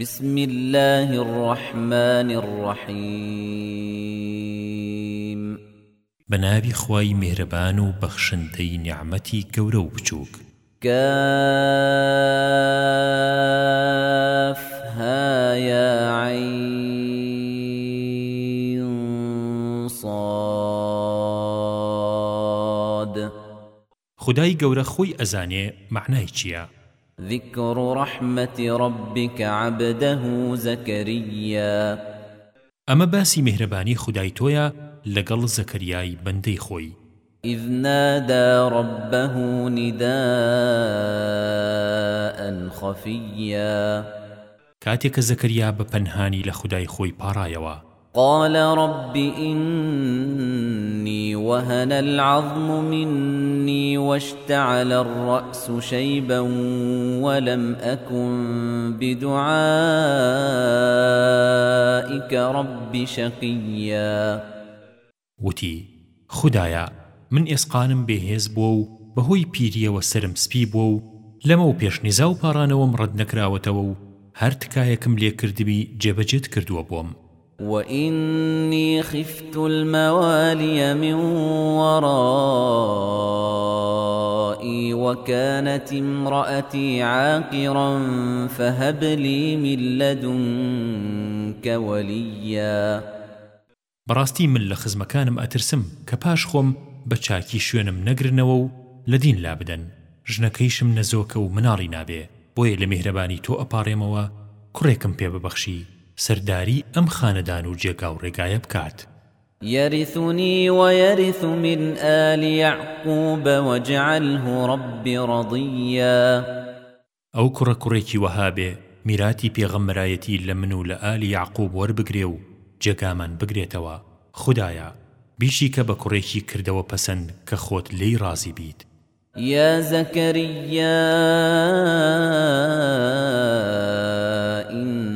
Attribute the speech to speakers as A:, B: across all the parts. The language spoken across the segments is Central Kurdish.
A: بسم الله الرحمن الرحيم
B: بنابي خواي مهربان وبخشنتي نعمتي كورو بچوك
A: كافها يا عين صاد
B: خداي گەورە خۆی ئەزانێ معنای چییە؟ ذكر رحمة ربك عبده زكريا أما باسي مهرباني خداي تويا لقل زكرياي بندي خوي
A: إذ نادى ربه نداء خفيا
B: كاتك زكريا بپنهاني لخداي خوي بارايوا
A: قال رب إني وهن العظم مني واشتعل الرأس شيبا ولم أكن بدعائك رب شقيا
B: وتي خدايا من ئێسقانم بێهێز بووە و بەهۆی پیریەوە سرم سپی بووە و لەمە و پێشنیزا و پارانەوەم ڕەت نەکراوەتەوە و هەر تکایەکم لێکردبی جێبەجێت کردووە بووم
A: وإني خفت الموالي من ورائي وكانت امرأتي عاقرا فهب لي من
B: لدنك وليا براستي من لخزمكانم أترسم كباش خم بچاكي شوينم نقرنوا و لدين لابدن جنكيشم نزوك و مناري نابي بوي لمهرباني تو أباريموا كريكم بيببخشي سەرداری ئەم خانەدان و جێگا و ڕێگایە بکات
A: يرثني ويرث من آل يعقوب
B: واجعله رب رضيا أو كرة كريكي وهابي ميراتي بيغمرايتي لمنو لآل يعقوب وربقريو جقامان بقريتوا خدايا بيشي كبا كريكي كردوا پسند كخوت لي رازي بيت
A: يا زكريا إن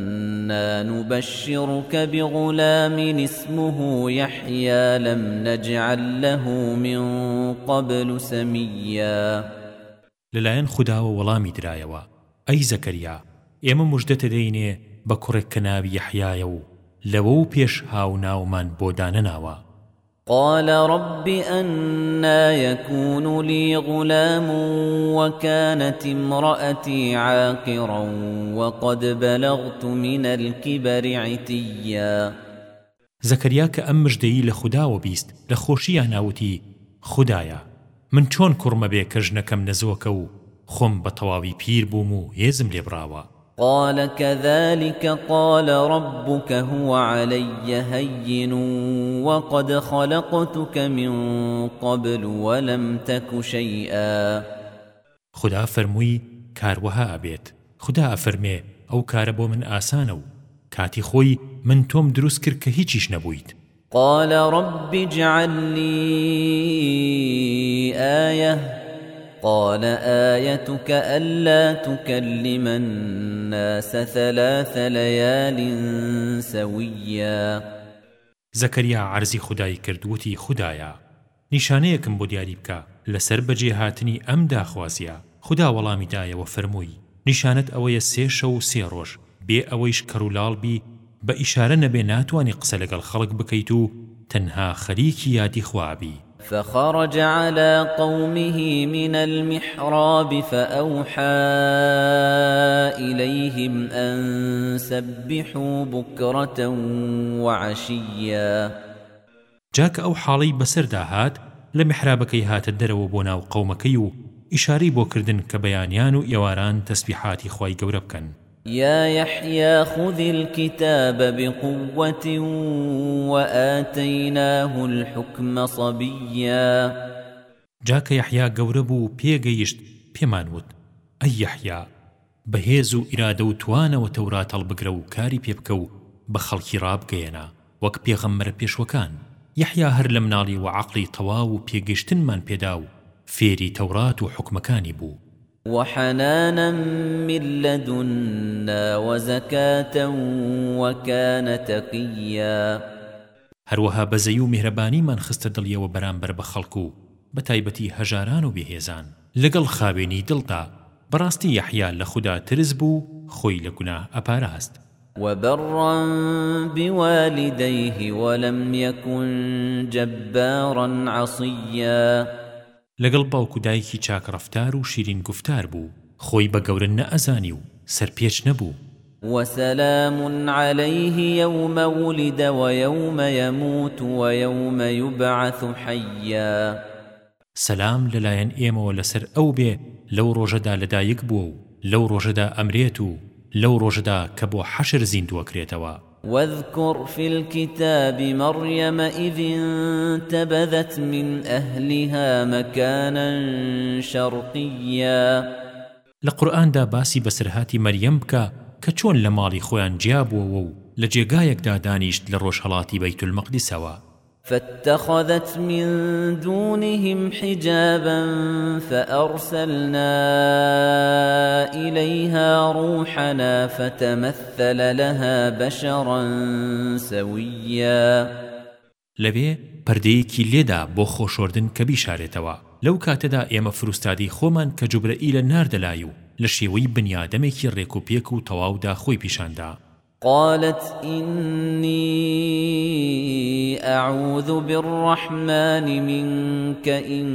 A: إنا نبشرك بغلام اسمه يحيى
B: لم نجعل له من قبل سميا لەلایەن خودداوە وەڵامی درایەوە ئەی زەکەریا ئێمە مژدەتە دەینێ بە کوڕێک کە ناوی یەحیایە و لەوە و پێش هاوناومان بۆ دانەناوە
A: قال رب أنا يكون لي غلام وكانت امرأتي عاقرا وقد بلغت من الكبر عتيا
B: زەکەریا کە ئەم مژدەی لە خودداوە بیست لە خۆشییان ناوتی خدایە من چۆن کوڕمە بێ کە ژنەکەم نەزۆکە و خۆم بە تەواوی پیر بووم و هێزم لێبراوە
A: قال كذلك قال ربك هو علي هين وقد خلقتك من قبل ولم تك شيئا
B: خدا فرمووی کاروەها ئەبێت خدا ئەفەرمێ ئەو کارە بۆ من ئاسانە و کاتی خۆی من تۆم دروست کرد کە هیچیش نەبوویت
A: قال رب اجعل لي آية قال آيتك ألا تكلم الناس ثلاث
B: ليال سويا زكريا عرزي خداي كردوتي خدايا نیشانەیەکم بۆ دیاری بکە لەسەر بەجێ هاتنی ئەم داخوازیە خدا وەڵامی دایەوە فەرمووی نیشانەت ئەوەیە سێ شە و سێ ڕۆژ بێ ئەوەیش کەرولاڵ بی بە ئیشارە نەبێ ناتوانانی قسە لەگەڵ خەڵک بکەیت و تەنها خەریکی یادی خوابی
A: فخرج على قومه من المحراب فأوحى إليهم أن سبحوا بكرة وعشيا
B: جاك أو حالي بسر داهات لمحرابكي هات الدرو بوناو قومكيو إشاري بوكردن كبيانيان إواران تسبيحاتي خواي قوربكن
A: يا يحيى خذ الكتاب بقوة وآتيناه
B: الحكم صبيا جاك يحيى قوربو بيغيشت بيمانوت أي يحيى بەهێز و ئیرادە و توانەوە تەورات هەڵبگرە و کاری پێبکە و بە خەڵکی ڕابگەیەنا وەک پێغەممەرە پێشوەکان یحیا هەر لە مناڵی و عقلی تەواو و پێگەشتنمان پێدا و فێری تەورات و حکمەکانی بوو
A: وحنانا من لدنا وزكاة وكان تقيا
B: هروها بزيو مهرباني من خست دليا وبرامبر بخلقو بتايبتي هجاران وبهيزان لقل خابيني دلتا براستي يحيى لخدا ترزبو خوي لقنا أباراست
A: وبرا بوالديه ولم يكن جبارا عصيا
B: لەگەڵ باوکو دایکی چاکڕفتار و شیرین گفتار بوو خۆی بە گەورن نەئەزانی و سەرپێچ نەبوو
A: وسلام عليه يوم ولد ويوم يموت ويوم
B: يبعث حيا سلام للاين ايما ولسر او بي لو رجدا لدايك بو لو رجدا امريتو لو رجدا كبو حشر زين دوكريتوا
A: واذكر في الكتاب مريم إذ انتبذت من أهلها مكانا
B: شرقيا لقرآن دا باسي بسرهاتي مريم بكا كچون لمالي خوان جيابوا وو لجيقايك دا دانيشت لروش هلاتی بيت المقدس
A: فاتخذت من دونهم حجابا فأرسلنا إليها روحنا فتمثل لها بشرا سويا
B: لەوێ پردەیەکی لێدا بۆ خۆشۆردن کە بیشارێتەوە لەو کاتەدا ئێمە فروستادی خۆمان کە جوبرەئی لە ناردەلای و لە شێوەی بنیادەمێکی ڕێکوپێک و تەواودا خۆی پیشاندا
A: قالت إني أعوذ بالرحمن منك إن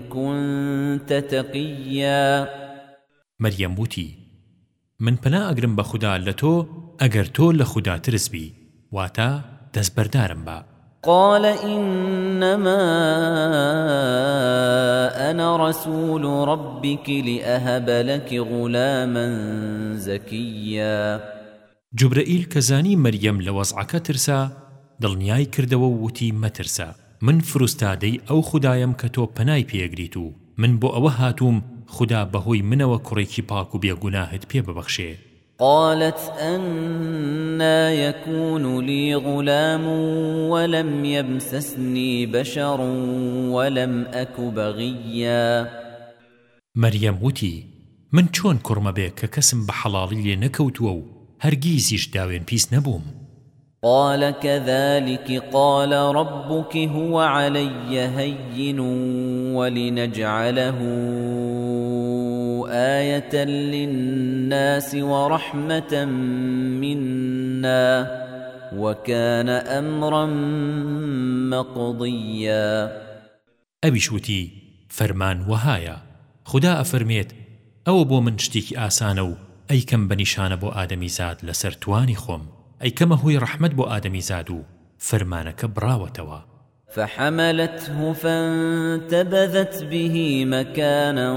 A: كنت تقيا
B: مريم بوتي من پنا أقرم بخدا لتو أقر تو لخدا ترسبي واتا دزبردارم با
A: قال إنما أنا رسول ربك
B: لأهب لك غلاما زكيا جوبرەئیل کەزانی مەریەم لە وەزعەکە ترسا دڵنیای کردەوە وتی مەترسە من فروستادەی ئەو خدایم کە تۆ پەنای پێگریت و من بۆ ئەوە هاتووم خدا بەهۆی منەوە کوڕێکی پاک و بێگوناهت پێ ببەخشێ
A: قالت أنا يكون لي غلام ولم يمسسني بشر ولم أك بغيا
B: مريم وتي من چۆن کوڕمە بێ کە کەسم بە حەڵاڵی لێ نەکەوتووە و هەرگیزیش داوێن پیس نەبووم
A: قال كذلك قال ربك هو علي هين ولنجعله آية للناس ورحمة منا وكان أمرا
B: مقضيا أبي شوتي فرمان وهايا خدا أفرميت أو بو من شتيك آسانو ئەیکەم بەنیشانە بۆ ئادەمی زاد لەسەر توانی خۆم ئەیکەمە هۆی ڕەحمەت بۆ ئادەمی زاد و فەرمانەکە براوەتەوە
A: فحملته فانتبذت به مكانا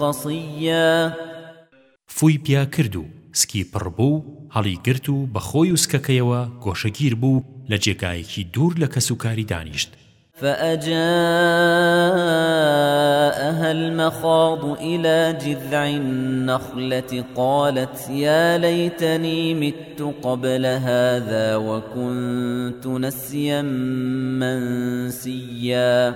A: قصيا
B: فوی پیا کرد و سکی پڕ بوو هەڵی گرت و بەخۆی و سکەکەیەوە گۆشەگیر بوو لە جێگایەکی دوور لە کەسوکاری دانیشت
A: فأجاءها المخاض إلى جذع النخلة قالت يا ليتني مت قبل هذا وكنت نسيا
B: منسيا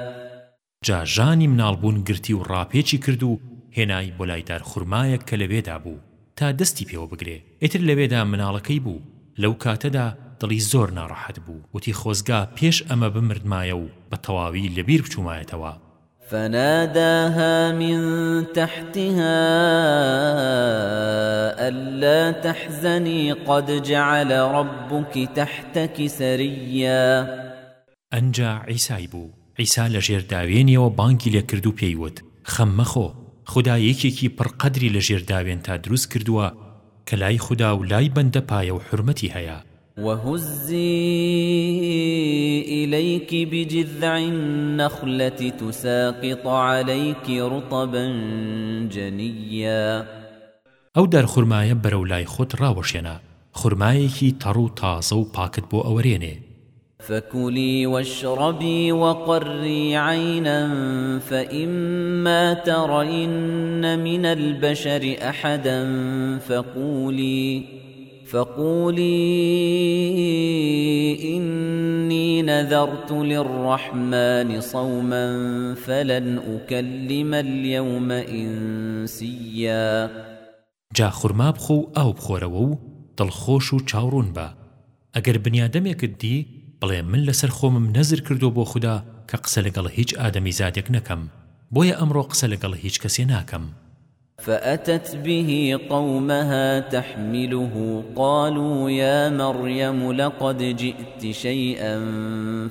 B: جا ژانی منالبوون گرتی و ڕاپێکی کرد و هێنای بۆ لایدار خورمایەک کە لەوێدا بوو تا دەستی پێوە بگرێ ئیتر لەوێدا مناڵەکەی بوو لەو کاتەدا دڵی زۆر ناڕەحەت بوو وتی خۆزگا پێش ئەمە بمردمایە و بە تەواوی لەبیر بچوومایەتەوە
A: فناداها من تحتها ألا تحزني قد جعل ربك تحتك سريا
B: أنجا عيسى بو عيسى لجير داويني وبانكي لكردو بيوت خمخو خدا يكيكي پر قدري لجير داوين تا دروس كردوا کە لای خدا و لای بەندە پایە و حرمەتی هەیە
A: وهزي إليك بجذع النخلة تساقط عليك رطبا
B: جنيا ئەو دەرخورمایە بەرەو لای خۆت ڕاوەشێنە خورمایەکی تەڕ و تازە و پاکت بۆ ئەوەرێنێ
A: فكلي واشربي وقري عينا فإما ترين من البشر أحدا فقولي فقولي إني نذرت للرحمن صوما فلن أكلم اليوم
B: إنسيا جا خورما بخو ئاو بخۆرەوە و دڵخۆش و چاوڕون بە ئەگەر بنیادەمێکت دی بڵێ من لەسەر خۆمم نەزر کردو بۆ خوددا کە قسە لەگەڵ هیچ ئادەمی زادێک نەکەم بۆیە ئەمڕۆ قسە لەگەڵ هیچ کەسێ ناکەم
A: فأتت به قومها تحمله قالوا يا مريم لقد جئت شيئا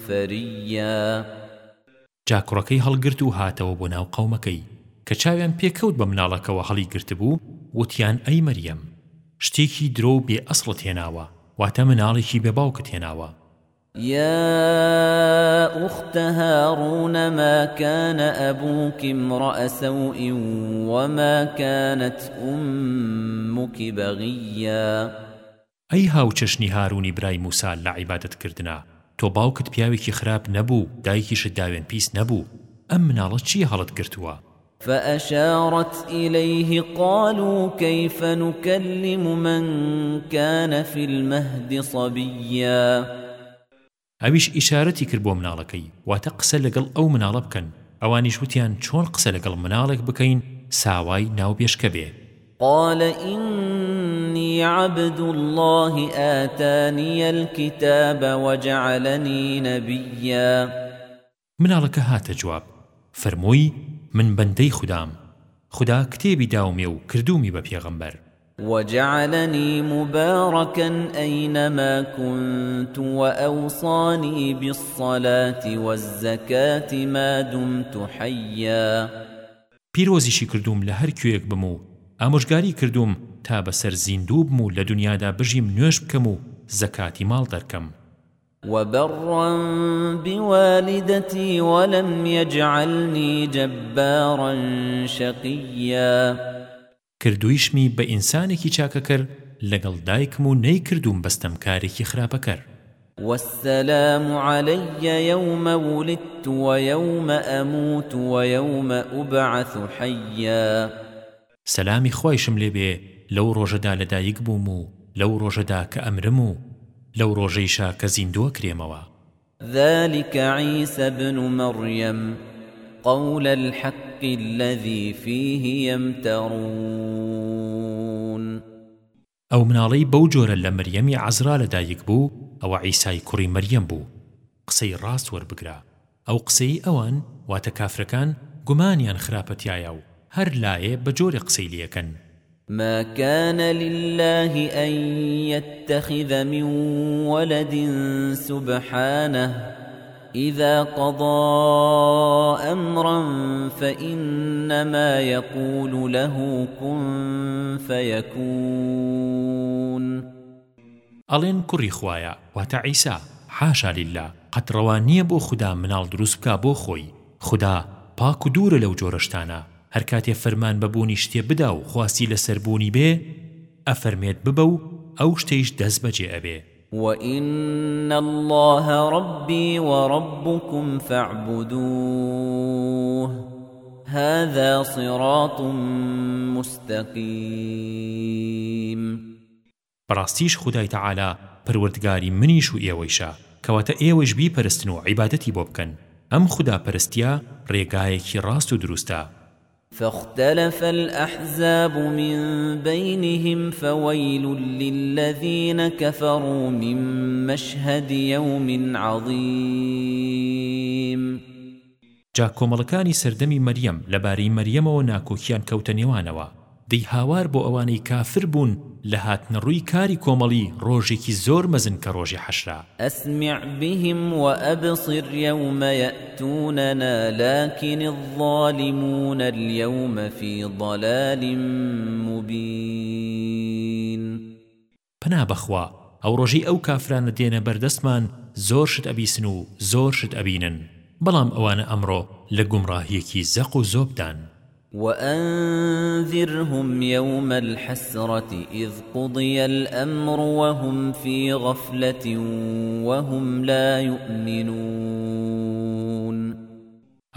A: فريا
B: جاکوڕەکەی هەڵگرت و هاتەوە بۆ ناو قەومەکەی کە چاویان پێکەوت بە مناڵەکەەوە هەڵی گرتبوو وتیان ئەی مەریەم شتێکی درۆ بێ ئەسڵت هێناوە واتە مناڵێکی بێباوکت هێناوە
A: يا أخت هارون ما كان أبوك امرأ سوء
B: وما كانت أمك بغيا أي هاو چشني هارون إبراهيم موسى لعبادت كردنا تۆ باوکت پیاوێکی خراپ نەبوو دایکیشت داوێن پیس نەبوو ئەم مناڵەت چی هەڵت کردووە
A: فأشارت إليه قالوا كيف نكلم من كان في المهد صبيا
B: ئەویش ئیشارەتی کرد بۆ مناڵەکەی واتە قسە لەگەڵ ئەو مناڵە بکەن ئەوانیش وتیان چۆن قسە لەگەڵ مناڵێک بکەین ساوای ناوبێشکە بێ
A: قال إني عبد الله آتاني الكتاب وجعلني نبيا
B: منالك هات جواب فرموي من بندي خدام خدا كتابي داومي وكردومي ببيغمبر
A: وجعلني مباركا أينما كنت وأوصاني بالصلاة والزكاة ما دمت حيا
B: پیرۆزیشی کردوم لە هەر کوێک بم و ئامۆژگاری کردوم تا بەسەر زیندوو بم و لە دنیادا بژیم نوێش بکەم و زەکاتی ماڵ دەرکەم
A: وبرا بوالدتي ولم يجعلني جبارا شقيا
B: کردویشمی بە ئینسانێکی چاکە کرد لەگەڵ دایکم و نەیکردوم بەستەم کارێکی خراپەکەر
A: والسلام علي يوم ولدت ويوم أموت ويوم أبعث حيا
B: سلامي خويشم لبي لو رجدا لدايك بومو لو رجدا كأمرمو لو رجيشا كزيندو كريموا
A: ذلك عيسى بن مريم قول الحق الحق الذي فيه يمترون
B: ئەو مناڵەی بەو جۆرە لە مەریەمی عەزرا لەدایک بوو ئەوە عیسای کوڕی مەریەم بوو قسەی ڕاست وەربگرا ئەو قسەی ئەوان واتە کافرەکان گومانیان خراپەتیایە و هەر لایە بە جۆرە قسەی لەکەن
A: ما كان لله أن يتخذ من ولد سبحانه إذا قضى أمرا فإنما يقول
B: له كن فيكون ألين كري خوايا وتعيسى حاشا لله قد روانية بو خدا منال دروس بكا بو خوي خدا پاک دوور لەو جۆرەشتانە هەر کاتێ فەرمان بەبوونی شتێ بدا و خواستی لەسەربوونی بێ ئەفەرمێت ببە و ئەو شتەیش دەست بەجێ ئەبێ
A: وإن الله ربي وربكم فاعبدوه هذا صراط مستقيم
B: براستيش خداي تعالى پروردگاری منیش و ئێوەیشە کەواتە ئێوەش بیپەرستن و عیبادەتی بۆ بکەن ئەم خدا پەرستیا ڕێگایەکی ڕاست و دروستە
A: فاختلف الأحزاب من بينهم فويل للذين كفروا من مشهد يوم عظيم
B: جا کۆمەڵەکانی سەردەمی مەریەم لەبارەی مەریەمەوە ناکۆکیان کەوتە نێوانەوە دەی هاوار بۆ ئەوانەی کافر بوون لە هاتن ڕووی کاری کۆمەڵی ڕۆژێکی زۆر مەزن کە ڕۆژی حەشرا
A: ئەسمع بهم و ئەبصر يوم يأتوننا لكن الظالمون اليوم في
B: ضلال مبين پنا بخوا ئەو ڕۆژی ئەو کافرانە دێنە بەردەستمان زۆر شت ئەبیسن و زۆر شت ئەبینن بەڵام ئەوانە ئەمڕۆ لە گومڕاهیەکی زەق و زۆبدان
A: وأنذرهم يوم الحسرة إذ قضي الأمر وهم في غفلة وهم لا يؤمنون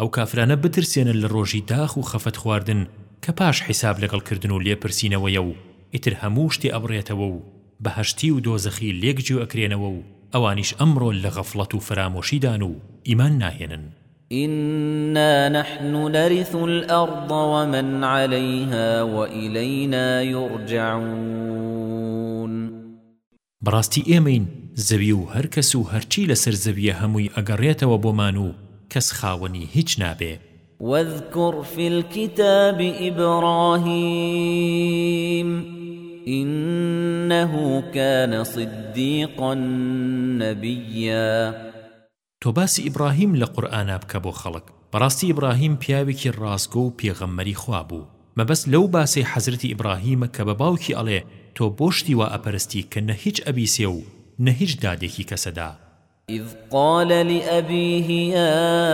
B: ئەو کافرانە بترسێنن لە ڕۆژی داخ و خەفەت خواردن کە پاش حیساب لەگەڵکردن و لێپرسینەوەیە و ئیتر هەموو شتێ ئەبڕێتەوە و بەهشتی و دۆزەخی لێکجیو ئەکرێنەوە و ئەوانیش ئەمڕۆ لە غەفڵەت و فرامۆشیدان و ئیمان ناهێنن
A: إنا نحن نرث الأرض ومن عليها وإلينا يرجعون
B: براستي إيمين زبيو هركسو هرچي لسر زبيه هموي أقريت وبمانو كس خاوني هج نابه
A: واذكر في الكتاب إبراهيم إنه كان
B: صديقا نبيا تۆ باسی ئیبراهیم لە قورئانا بکە بۆ خەڵک بەڕاستی ئیبراهیم پیاوێکی ڕاستگۆ و پێغەممەری خوا بوو مەبەست لەو باسی حەزرەتی ئیبراهیمە کە بە باوکی ئەڵێ تۆ بۆ شتی وا ئەپەرستی کە نە هیچ ئەبیسێ و نە هیچ دادێکی کەسەدا إذ
A: قال لأبيه يا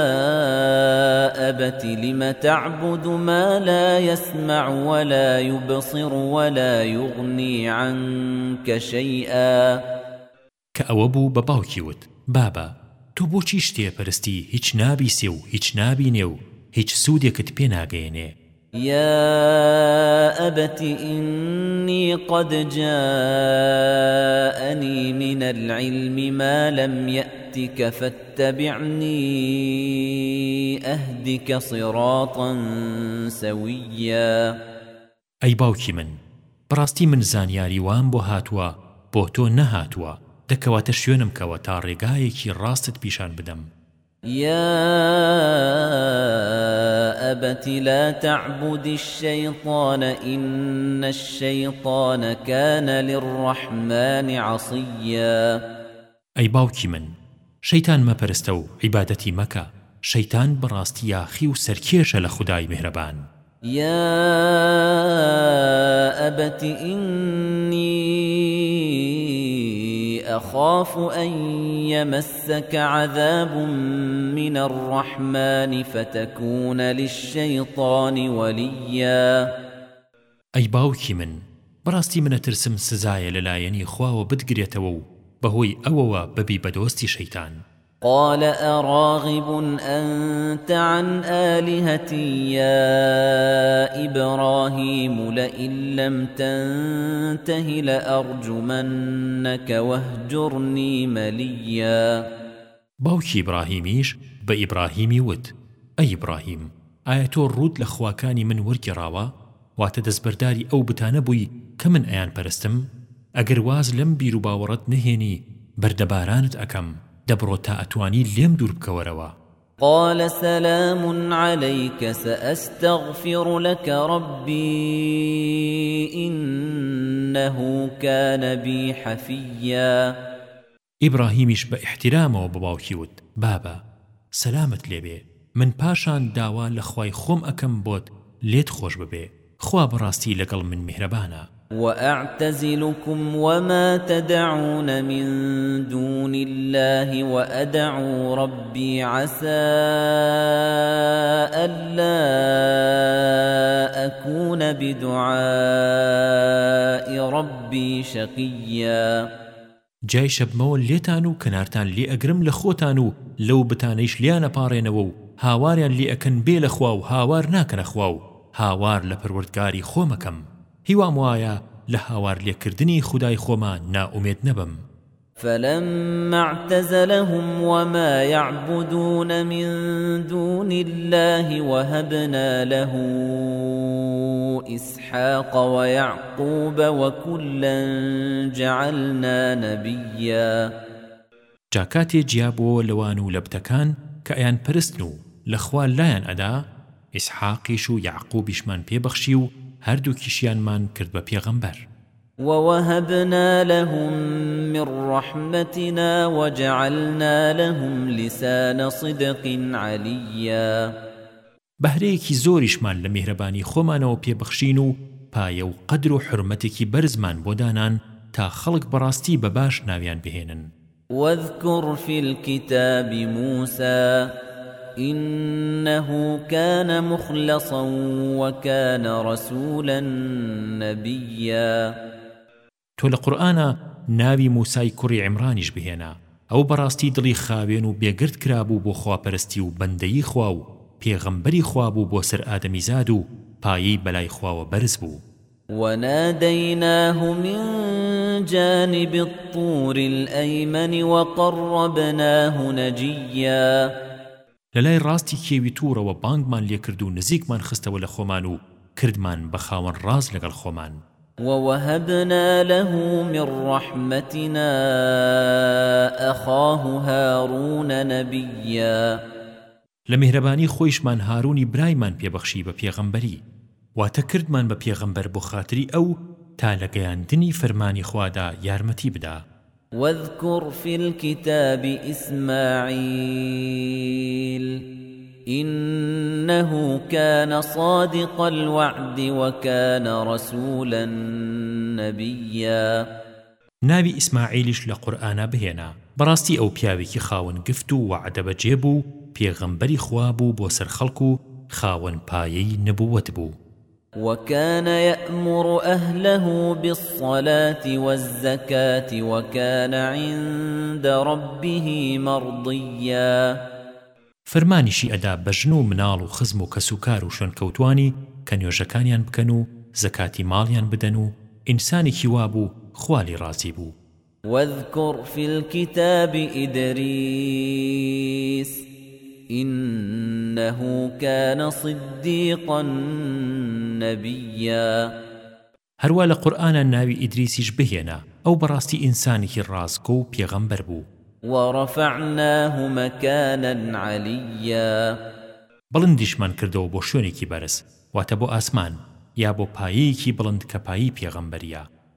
A: أبت لم تعبد ما لا يسمع ولا يبصر ولا يغني عنك شيئا
B: كأوبو بباوكيوت بابا تۆ بۆچی شتێپەرستی هیچ نابیسێ و هیچ نابینێ و هیچ سوودێکت پێناگەێنێ
A: يا أبت إني قد جاءني من العلم ما لم يأتك فاتبعني أهدك صراطا سويا
B: أي باوكي من براستي من زانياري وان بو هاتوا بو تو نهاتوا دەکەواتە شوێنم کەوە تا ڕێگایەکی ڕاستت پیشان بدەم
A: يا أبت لا تعبد الشيطان إن الشيطان كان للرحمن
B: عصيا أي باوكي من شيطان ما برستو عبادتي مكة شيطان براستي يا أخي وسركيش لخداي مهربان
A: يا أبت إن أخاف أن يمسك عذاب من الرحمن فتكون للشيطان وليا
B: أي باوكي من براستي من ترسم سزايا للايني خواو بدقريتوو بهوي أووا ببي بدوستي شيطان
A: قال أراغب أنت عن آلهتي يا إبراهيم لئن لم تنته لأرجمنك
B: واهجرني مليا باوكي إبراهيميش بإبراهيمي ود أي إبراهيم آياتو الرود لخواكاني من ورك راوا واتدزبرداري أو بتانبوي كمن أيان پرستم أگر واز لم بيرو باورت نهيني بردبارانت أكم دەبڕۆ تا ئەتوانی لێم دوور بکەوەرەوە
A: قال سلام عليك سأستغفر لك ربي إنه كان بي حفيا
B: إبراهيمش باحترامه وبباوكيوت بابا سلامت لێبێ من پاشان داوا لە خوای خۆم ئەکەم بۆت لێت خۆش ببێ خوا بەڕاستی لەگەڵ من میهرەبانە
A: وأعتزلكم وما تدعون من دون الله وأدعو ربي عسى ألا أكون بدعاء ربي شقيا
B: جای شەبمەوە لێتان و کەنارتان لێ ئەگرم لە خۆتان و لەو بتانەیش لیانە پاڕێنەوە و هاواریان لێ ئەکەن بێ لەخوا و هاوار ناکەنەخوا و هاوار لە پروردگاری خۆمەکەم هیوام وایە لە هاوار لێکردنی خودای خۆمان ناومێت نەبم
A: فلما اعتزلهم وما يعبدون من دون الله وهبنا له إسحاق ويعقوب وكلا جعلنا
B: نبيا جاکاتێ جیابەوە لەوان و لەبتەکان کە ئەیان پرستن و لەخوا لایەن ئەدا ئیسحاقیش و یعقوبیشمان پێبەخشی و هەردوو کیشیانمان کرد بە پێغەمبەر
A: ووهبنا لهم من رحمتنا وجعلنا لهم لسان صدق
B: عليا بەهرەیەکی زۆریشمان لە میهرەبانی خۆمانەوە پێبەخشین و پایە و قدر و حرمەتێکی بەرزمان بۆ دانان تا خەڵک بەڕاستی بە باش ناویان بهێنن
A: واذكر في الكتاب موسى إنه كان مخلصا وكان رسولا نبيا
B: تو لقرآن ناوي موسى كري عمرانش بهنا ئەو بەڕاستی دڵی خاوێن و بێگرت کرابوو بۆ خواپەرستی و بەندەیی خوا و پێغەمبەری خوابوو بۆ سەر ئادەمیزاد و پایەی بەلای خواوە بەرز بوو
A: وناديناه من جانب الطور الأيمن وقربناه نجيا
B: لە لای ڕاستی کێوی توورەوە بانگمان لێکرد و نزیکمان خستەوە لە خۆمان و کردمان بە خاوەن ڕاز لەگەڵ خۆمان
A: ووهبنا له من رحمتنا أخاه هارون نبيا
B: لە میهرەبانی خۆیشمان هارونی برایمان پێبەخشی بە پێغەمبەری واتە کردمان بە پێغەمبەر بۆ خاتری ئەو تا لە گەیاندنی فەرمانی خوادا یارمەتی بدات
A: واذكر في الكتاب إسماعيل إنه كان صادق الوعد وكان رسولا نبيا
B: ناوی ئیسماعیلیش لە قورآە بهێنا بەڕاستی ئەو پیاوێکی خاون گفت و وعدە بەجێ بوو پێغەمبەری خوا بوو بۆ سەر خەڵکو خاون پایەی نبووەت بوو
A: وكان يأمر أهله بالصلاة والزكاة وكان عند ربه مرضيا
B: فرمانیشی ئەدا بەژن و مناڵ و خزم و کەسوکار و شوێنکەوتوانی کە نوێژەکانیان بکەن و زەکاتی ماڵیان بدەن و ئینسانێکی وابوو خوالی ڕازی بوو
A: واذكر في الكتاب إدريس إنه كان صديقا نبيا
B: هەروە لە قورآانە ناوی ئیدریسیش بهێنە ئەو بەڕاستی ئینسانێکی ڕازکۆ و پێغەمبەر بوو وەڕەفعناه مەکانن عەلیە بڵندیشمان کردەوە بۆ شوێنێکی بەرز واتە بۆ ئاسمان یا بۆ پایەیەکی بڵند کە پایی پێغەمبەریە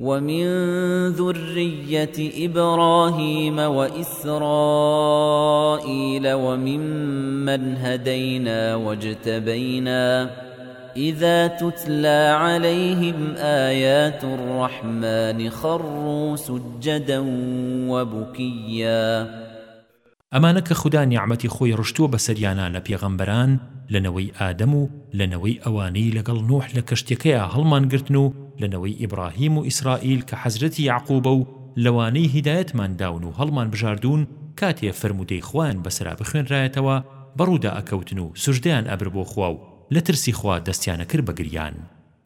A: ومن ذرية إبراهيم وإسرائيل وممن هدينا واجتبينا إذا تتلى عليهم آيات الرحمن خروا سجدا وبكيا
B: ئەمانە کە خوددا نیعممەتی خۆی ڕشتووە بە سەریانە لە پێغەمبەران لەنەوەی ئادەم و لەنەوەی ئەوانەی لەگەڵ نوح لە کەشتەکەیە هەڵمان گرتن و لەنەوەی ئیبراهیم و ئیسرائیل کە حەزرەتی یعقوبە و لەوانەی هیدایەتمان داون و هەڵمان بژاردوون کاتێ فرمودەی خوان بەسرا بخوێنرایەتەوە بەڕوودا ئەکەوتن و سوژدەیان ئەبر بۆ خوا و لە ترسی خوا دەستیانە کرد بەگریان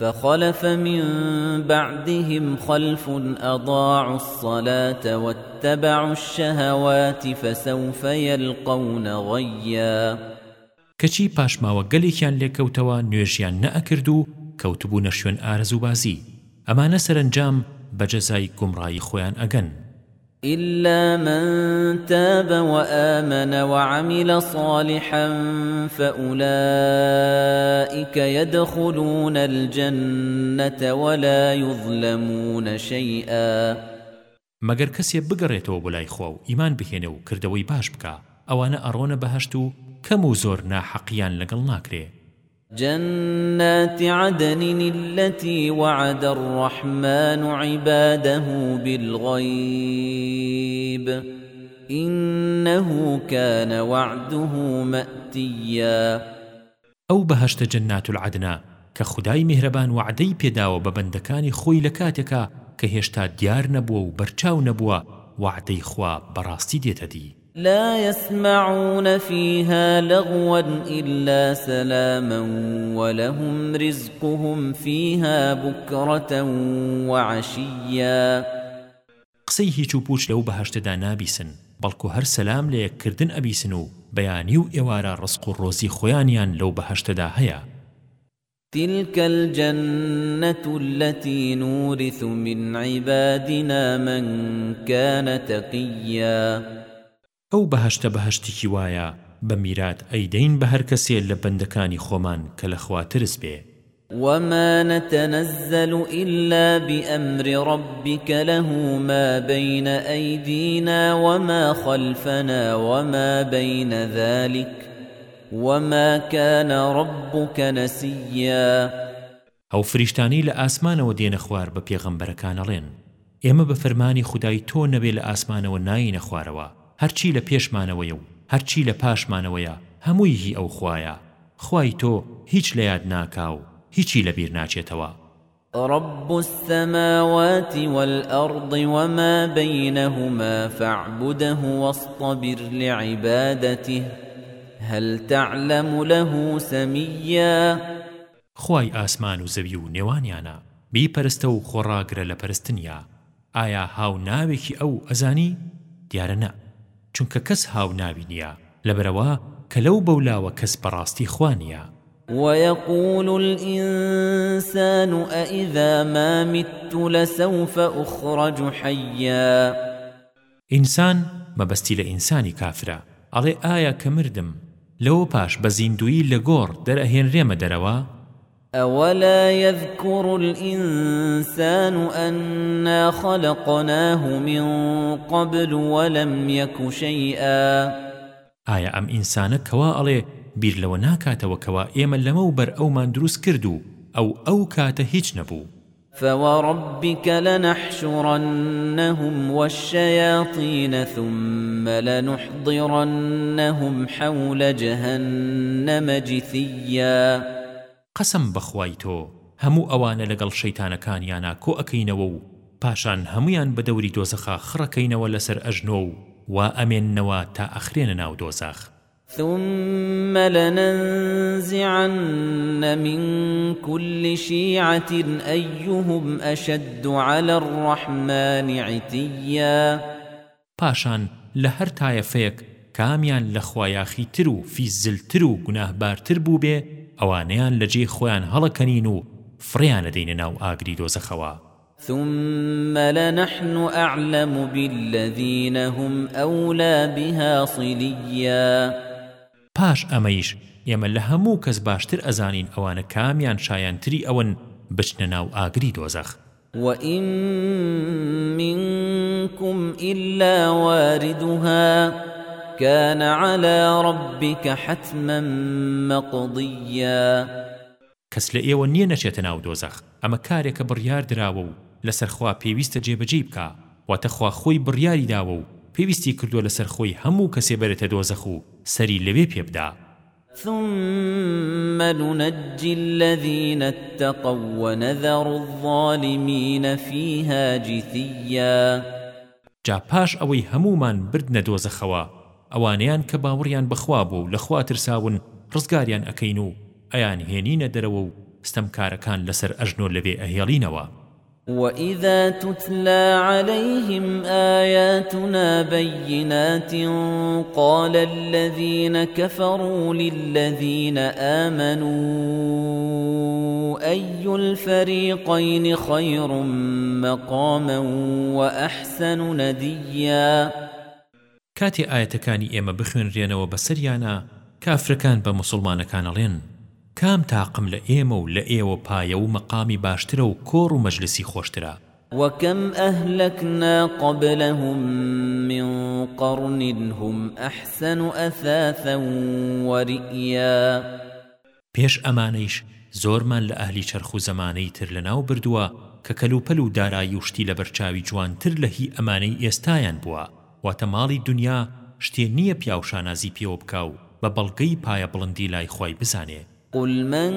A: فخلف من بعدهم خلف أضاعوا الصلاة واتبعوا الشهوات فسوف يلقون غيا
B: کەچی پاشماوە گەلێکیان لێکەوتەوە نوێژیان نەئەکرد و کەوتبوونە شوێن ئارزوبازی ئەمانە سەرنجام بە جەزای گومڕایی خۆیان ئەگەن
A: إلا من تاب وآمن وعمل صالحا فأولئك يدخلون الجنة
B: ولا يظلمون شيئا مگر کسی بگەڕێتەوە بلای خوا و ئیمان بهێنێ و کردەوەی باش بکە ئەوانە ئەڕۆنە بەهشت و کەم و زۆر ناحەقیان لەگەڵ ناکرێ
A: جنات عدن التي وعد الرحمن عباده بالغيب
B: إنه كان وعده مأتيا أو بهشت جنات العدن كخداي مهربان وعدي بيداو ببندكاني خوي لكاتكا كهشتا ديار نبوة وبرچاو نبوة وعدي خوا براستي ديتدي
A: لا يسمعون فيها لغوا إلا سلاما ولهم رزقهم فيها
B: بكرة وعشيا قسەی هیچ و پوچ لەو بەهشتدا نابیسن بەڵکو هەر سەلام لە یەککردن ئەبیسن و بەیانی و ئێوارە ڕسق و ڕۆزی خۆیانیان لەو بەهشتدا هەیە
A: تلك الجنة التي نورث من عبادنا من كان
B: تقيا ئەو بەهشتە بەهشتێکی وایە بە میرات ئەیدەین بە هەر کەسێ لە بەندەکانی خۆمان کە لە خواترس بێ
A: وما نتنزل إلا بأمر ربك له ما بين أيدينا وما خلفنا وما بين ذلك وما
B: كان ربك نسيا ئەو فریشتانی لە ئاسمانەوە دێنە خوار بە پێغەمبەرەکان ئەڵێن ئێمە بە فەرمانی خدای تۆ نەبێ لە ئاسمانەوە ناینە خوارەوە هەرچی لە پێشمانەوەیە و هەرچی لە پاشمانەوەیە هەمووی هی ئەو خوایە خوای تۆ هیچ لە یاد ناکاو هیچی لەبیر ناچێتەوە
A: رب السماوات والأرض وما بينهما فاعبده واصطبر لعبادته هل تعلم له سميا
B: خوای ئاسمان و زەوی و نێوانیانە بیپەرستە و خۆڕاگرە لە پەرستنیا ئایا هاو ناوێکی ئەو ئەزانی دیارە نە چونکە کەس هاو ناوینیە لەبەرەوە کە لەو بەولاوە کەس بەڕاستی خوانیە
A: ويقول الإنسان أإذا ما مت لسوف أخرج حيا
B: إنسان ما بستي لإنساني كافرة علي آية كمردم لو باش بزين دوي لغور در أهين ريما دروا
A: أولا يذكر الإنسان أنا خلقناه من قبل
B: ولم يك شيئا ئایا ئەم ئینسانە کەوا ئەڵێ بیر لەوە ناکاتەوە کەوا ئێمە لەمە و بەر ئەومان دروست کرد و ئەو ئەو کاتە هیچ نەبوو
A: فوربك لنحشرنهم والشياطين ثم لنحضرنهم حول جهنم
B: جثيا قسم بەخوای تۆ هەموو ئەوانە لەگەڵ شەیتانەکانیانە کۆ ئەەکەینەوە و پاشان هەمویان بە دەوری دۆزەخا خڕەکەینەوە لەسەر ئەژنۆ و وا ئەمێننەوە تا ئەخرێنە ناو دۆزاخ
A: ثم لننزعن من كل شيعة أيهم أشد على الرحمن عتيا
B: پاشان لهر تایفێک کامیان لە خوایاخی تر و فیزلتر و گوناهبارتر بوو بێ ئەوانەیان لە جێ خۆیان هەڵەکەنین و فڕیانە دەینە ناو ئاگری دۆزەخەوە
A: ثم لنحن أعلم بالذين هم أولى بها
B: صليا پاش ئەمەیش ئێمە لە هەموو کەس باشتر ئەزانین ئەوانە کامیان شایانتری ئەوەن بچنە ناو ئاگری دۆزەخ
A: وإن منكم إلا واردها كان على ربك حتما
B: مقضيا کەس لە ئێوە نییە نەچێتە ناو دۆزەخ ئەمە کارێکە بڕیار دراوە و لەسەرخوا پێویستە جێبەجێ بکە واتەخوا خۆی بڕیاری داوە و پێویستی کردووە لەسەر خۆی هەموو کەسێ بەرێتە دۆزەخ و سەری لەوێ پێبدا
A: ثم ننجي الذين اتقوا ونذر
B: الظالمين فيها جثيا جا پاش ئەوەی هەمومان بردنە دۆزەخەوە ئەوانەیان کە باوەڕیان بەخوا بوو لە خوا ترساون ڕزگاریان ئەەکەین و ئەیان هێنینە دەرەوە و ستەمکارەکان لەسەر ئەژنۆ لەوێ ئەهێڵینەوە
A: وإذا تتلى عليهم آياتنا بينات قال الذين كفروا للذين آمنوا أي الفريقين خير مقاما وأحسن ندياً
B: کاتێ ئاەتەکانی ئێمە بخوێنرێنەوە بەسەریانە کافرەکان بە مسلمانەکانەڵێن کام تاقم لە ئێمە و لە ئێوە پایە و مەقامی باشترە و کۆڕ و مەجلسی خۆشترە
A: وكم أهلكنا قبلهم من قرن هم أحسن أثاثا ورئيا
B: پێش ئەمانەیش زۆرمان لە ئەهلی چرخ و زەمانەی تر لەناو بردووە کە کەلوپەل و دارایی و شتی لە بەرچاوی جوانتر لە هی ئەمانەی ئێستایان بووە واتە ماڵی دنیا شتێ نییە پیاوشانازی پێوە بکاو بە بەڵگەی پایە بڵندی لای خۆی بزانێ
A: قل من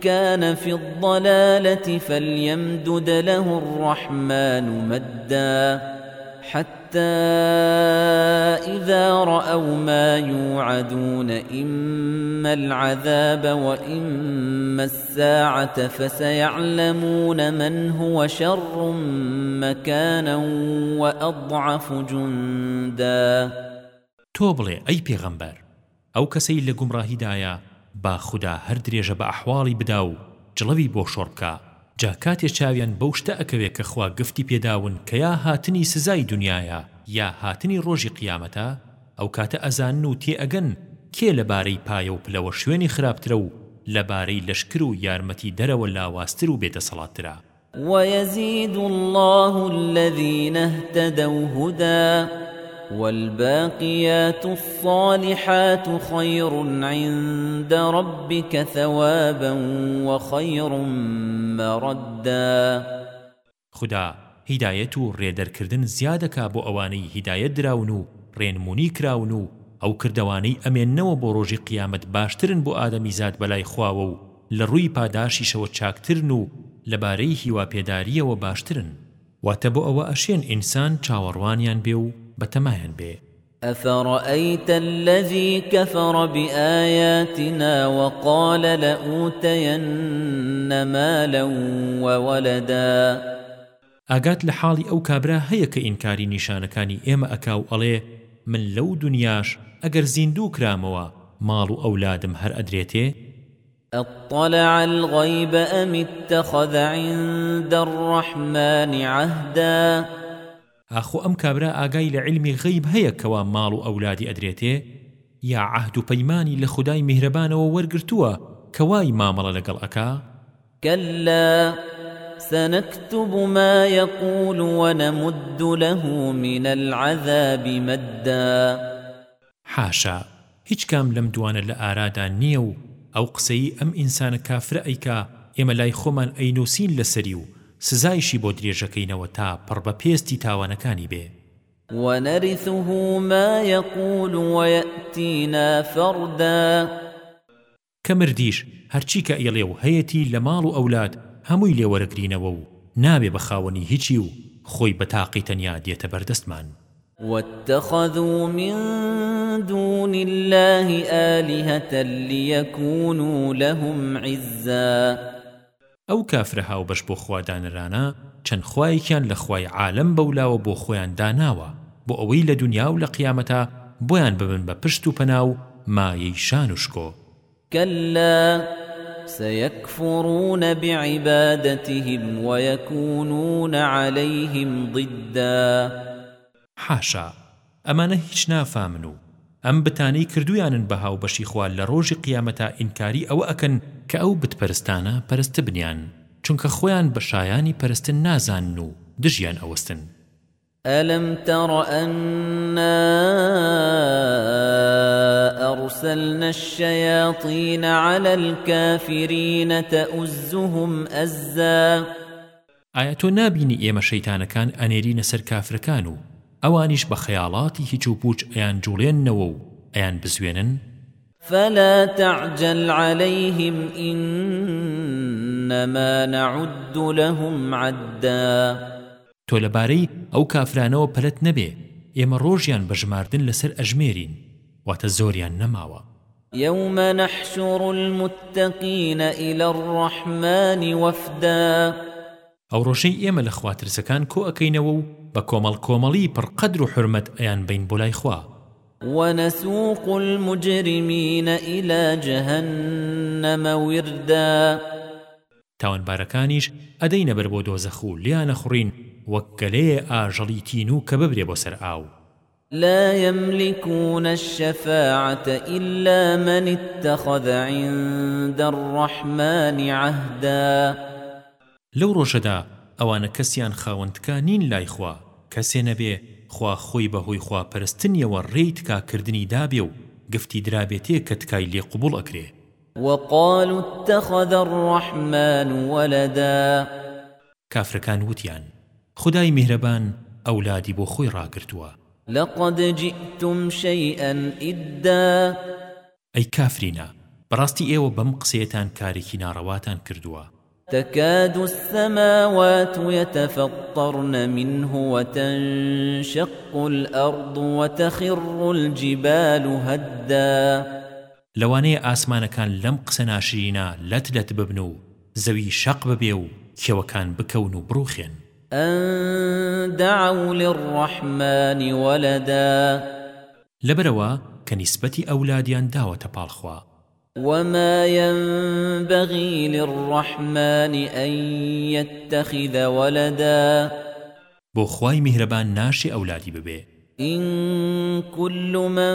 A: كان في الضلالة فليمدد له الرحمن مدا حتى إذا رأوا ما يوعدون إما العذاب وإما الساعة فسيعلمون من هو شر مكانا وأضعف
B: جندا تۆ بڵێ ئەی پێغەمبەر ئەو کەسەی لە گومڕاهیدایە با خوددا هەر درێژە بە ئەحواڵی بدا و جڵەوی بۆ شۆڕ بکە جا کاتێ چاویان بەو شتە ئەکەوێت کە خوا گفتی پێداون کە یا هاتنی سزای دنیاە یا هاتنی ڕۆژی قیامەتە ئەو کاتە ئەزان و تێ ئەگەن کێ لەبارەی پایە و پلەوە شوێنی خراپترە و لەبارەی لەشکر و یارمەتی دەرەوە لاوااستر و بێتە سەڵاترا
A: ويزيد الله الذين اهتدوا هدى والباقيات الصالحات خير عند
B: ربك ثوابا وخير مردا خدا هدايت ريدركردن زيادك بو اواني هدايت دراونو رينموني كراونو ئەو کردەوانەی ئەمێننەوە بۆ ڕۆژی قیامەت باشترن بۆ ئادەمیزاد بەلای خواوە و لە ڕووی پاداشیشەوە چاکترن و لەبارەی هیواپێداریەوە باشترن واتە بۆ ئەوە ئەشێن ئینسان چاوەڕوانیان بێ و بەتەمایان بێ
A: أفرأيت الذي كفر بآياتنا وقال لأوتين مالا وولدا
B: ئاگات لە حاڵی ئەو کابرا هەیە کە ئینکاری نیشانەکانی ئێمە ئەکاو ئەڵێ من لەو دنیاش ئەگەر زیندوو کرامەوە ماڵ و ئەولادم هەر ئەدرێتێ
A: اطلع الغيب أم اتخذ عند
B: الرحمن عهدا ئاخۆ ئەم کابرا ئاگای لە علمی غەیب هەیە کەوا ماڵ و ئەولادی ئەدرێتێ یا عهد و پەیمانی لە خودای میهرەبانەوە وەرگرتووە کەوای مامەڵە لەگەڵ ئەکا
A: كلا سنكتب ما يقول ونمد له من العذاب
B: مدا حاشا هیچ کام لەم دوانە لە ئارادا نییە و ئەو قسەی ئەم ئینسانە کافرە ئەیکا ئێمە لای خۆمان ئەینوسین لەسەری و سزایشی بۆ درێژەکەینەوە تا پڕ بە پێستی تاوانەکانی بێ
A: ونرثه ما يقول ويأتينا فردا
B: كمرديش هرچی کە ئێڵێ و هەیەتی لە ماڵ و ئەولاد هەمووی لێوەرەگرینەوە و نابێ بەخاوەنی هیچی و خۆی بەتاقی تەنیا دێتە بەردەستمان
A: واتخذوا من دون الله آلهة
B: ليكونوا لهم عزا ئەو کافرە هاوبەش بۆ خوادانرانە چەند خوایەکیان لە خوای عالم بەولاوە بۆ خۆیان داناوە بۆ ئەوەی لە دنیا و لە قیامەتە بۆیان ببن بە پشت و پەناو مایەی شان و شکۆ
A: كلا سيكفرون بعبادتهم
B: ويكونون عليهم ضدا حاشا ئەمانە هیچ نافامن و ئەم بتانەی کردویانن بە هاوبەشی خوا لە ڕۆژی قیامەتا ئینکاری ئەوە ئەکەن کە ئەو بتپەرستانە پەرستە بنیان چونکە خۆیان بە شایانی پەرستن نازانن و دژیان ئەوەستن
A: ألم تر أنا أرسلنا الشياطين على الكافرين تأزهم أزا
B: آية نابيني إيما شيطانكان أنيرين سر كافركانو ئەوانیش بە خەیاڵاتی هیچ و پوچ ئەیان جوڵێننەوە و ئەیان بزوێنن
A: فلا تعجل عليهم إنما
B: نعد
A: لهم
B: عدا تۆ لەبارەی ئەو کافرانەوە پەلەت نەبێ ئێمە ڕۆژیان بەژماردن لەسەر ئەژمێرین واتە زۆریان نەماوە
A: يوم نحشر المتقين إلى الرحمن وفدا
B: أو رجي إيما لخواتر سكان كو أكينوو بە کۆمەڵ کۆمەڵی پڕقدر و حرمەت ئەیان بین بۆ لای خوا
A: ونسوق المجرمين إلى جهنم وردا
B: تاوان بارەکانیش ئەدەینە بەر بۆ دۆزەخ و لیانە خوڕین وەک گەلەیە ئاژەڵی تین و کە ببرێ بۆ سەر ئاو
A: لا يملكون الشفاعة إلا من اتخذ عند الرحمن
B: عهدا لو روشدا ئەوانە کەسیان خاوەندکە نین لای خوا کەسێ نەبێ خوا خۆی بەهۆی خواپەرستنیەوە ڕێیتکاکردنی دابێ و گفتی درابێتێ کە تکای لێ قوبڵ ئەکرێ
A: وقالوا اتخذ الرحمن ولدا
B: كافركان وتيان خداي مهربان أولادي بو خوي راقرتوا
A: لقد جئتم شيئا إدا
B: أي كافرين براستي ايو بم قسيتان كاريكي نارواتان كردوا
A: تكاد السماوات يتفطرن منه وتنشق الأرض وتخر الجبال هدا
B: لەوانەیە ئاسمانەکان لەم قسە ناشرینە لەت لەت ببن و زەوی شەق ببێ و کێوەکان بکەون و بڕوخێن
A: ئەداو للڕەحمانی وەلەدا
B: لەبەرەوە کە نیسبەتی ئەولادیان داوەتە پاڵخوا
A: وما ينبغي للرحمن أن يتخذ ولدا
B: بخواي مهربان ناشي أولادي ببي
A: إن كل من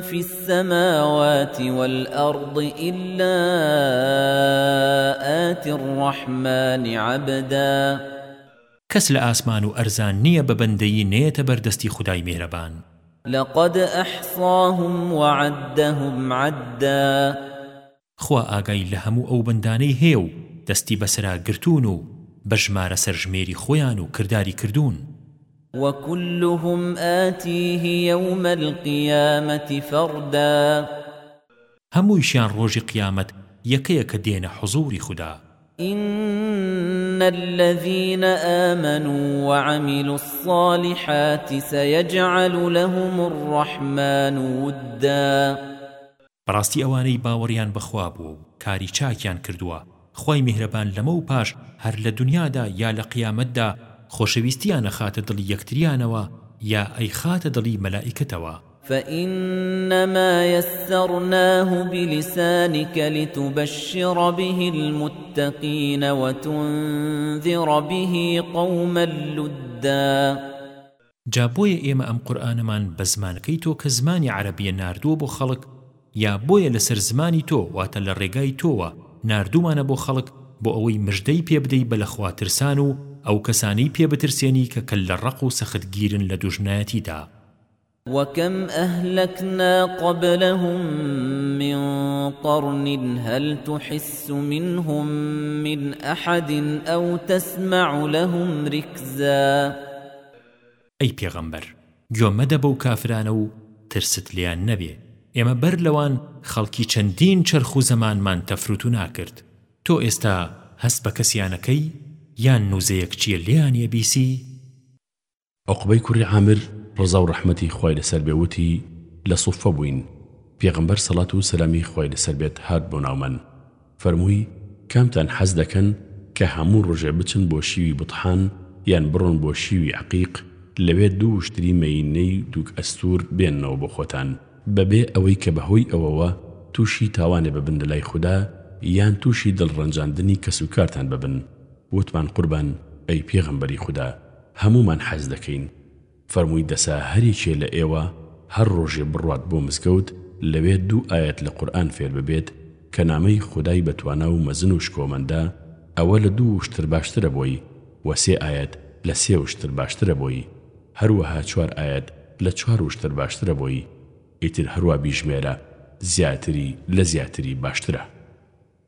A: في السماوات والأرض إلا آتي الرحمن عبدا
B: كسل آسمان أرزان نية ببندي نية بردستي خداي مهربان
A: لقد أحصاهم وعدهم عدا
B: خوا ئاگای لە هەموو ئەو بەندانەی هەیە و دەستی بەسرا گرتوون و بە ژمارە سەرژمێری خۆیان و کردداری کردوون
A: وكلهم آتيه يوم القيامة فردا
B: همويشان روج قيامت يكيك دين حضور خدا
A: إن الذين آمنوا وعملوا الصالحات سيجعل
B: لهم الرحمن وداً بەڕاستی ئەوانەی باوەڕیان بەخوا بوو و کاری چاکیان کردووە خی میهرەبان لەمە و پاش هەر لە دنیادا یا لە قیامەتدا خۆشەویستیانە خاتە دڵی یەکتریانەوە یا ئەی خاتە دڵی مەلائکتەوە
A: فإنما يسرناه بلسانك لتبشر به المتقين وتنذر به قوما
B: لدّا جا بۆیە ئێمە ئەم قورآنەمان بە زمانەکەی تۆ کە زمانی عەربیە ناردووە بۆ خەڵک یا بۆیە لەسەر زمانی تۆ واتە لە ڕێگای تۆوە نردوومانە بۆ خەڵک بۆ ئەوەی مژدەی پێ بدەی بە لەخواترسان و ئەو کەسانی پێ بترسێنی کە کەل لە ڕق و سەختگیرن لە دوژنایەتیدا
A: وكم أهلكنا قبلهم من قرن هل تحس منهم من أحد أو تسمع لهم ركزا
B: أي پیغمبر جو مدبو كافرانو ترست ليان نبيه ئێمە بەر لەوان خەڵکی چەندین چرخ و زەمانمان تەفروت و ناکرد تۆ ئێستا هەست بە کەسیانەکەی یان نوزەیەک چیە لێیان یەبیسی عقبەی کوڕی عامر ڕزا و ڕەحمەتی خوای لەسەر بێوتی لە سوفە بووین پێغمبەر سەڵات و سەلامی خوای لەسەر بێت هات بۆ ناومەن فەرمووی کامتان حەز دەکەن کە هەموو ڕژێ بچن بۆ شیوی بتحان یان بڕۆن بۆ شیوی عقیق لەوێ دوو شتری مەینەی دووک ئەستور بێننەوە بۆ خۆتان بەبێ ئەوەی کە بەهۆی ئەوەوە تووشی تاوانێ ببن لای خوددا یان تووشی دڵڕەنجاندنی کەس و کارتان ببن وتمان قوربان ئەی پێغمبەری خوددا هەمومان حەز دەکەین فەرمووی دەسا هەریکێ لە ئێوە هەر ڕۆژێ بڕات بۆ مزگەوت لەوێ دوو ئاەت لە قورآن فێر ببێت کە نامەی خدای بەتوانە و مەزن و شکۆمەندە ئەوە لە دوو شتر باشترە بۆی وە سێ ئاەت لە سێ وشتر باشترە بۆی هەروەها چوار ئاەت لە چوار وشتر باشترە بۆی ئیتر هەروە بیژمێرە زیاتری لە زیاتری باشترە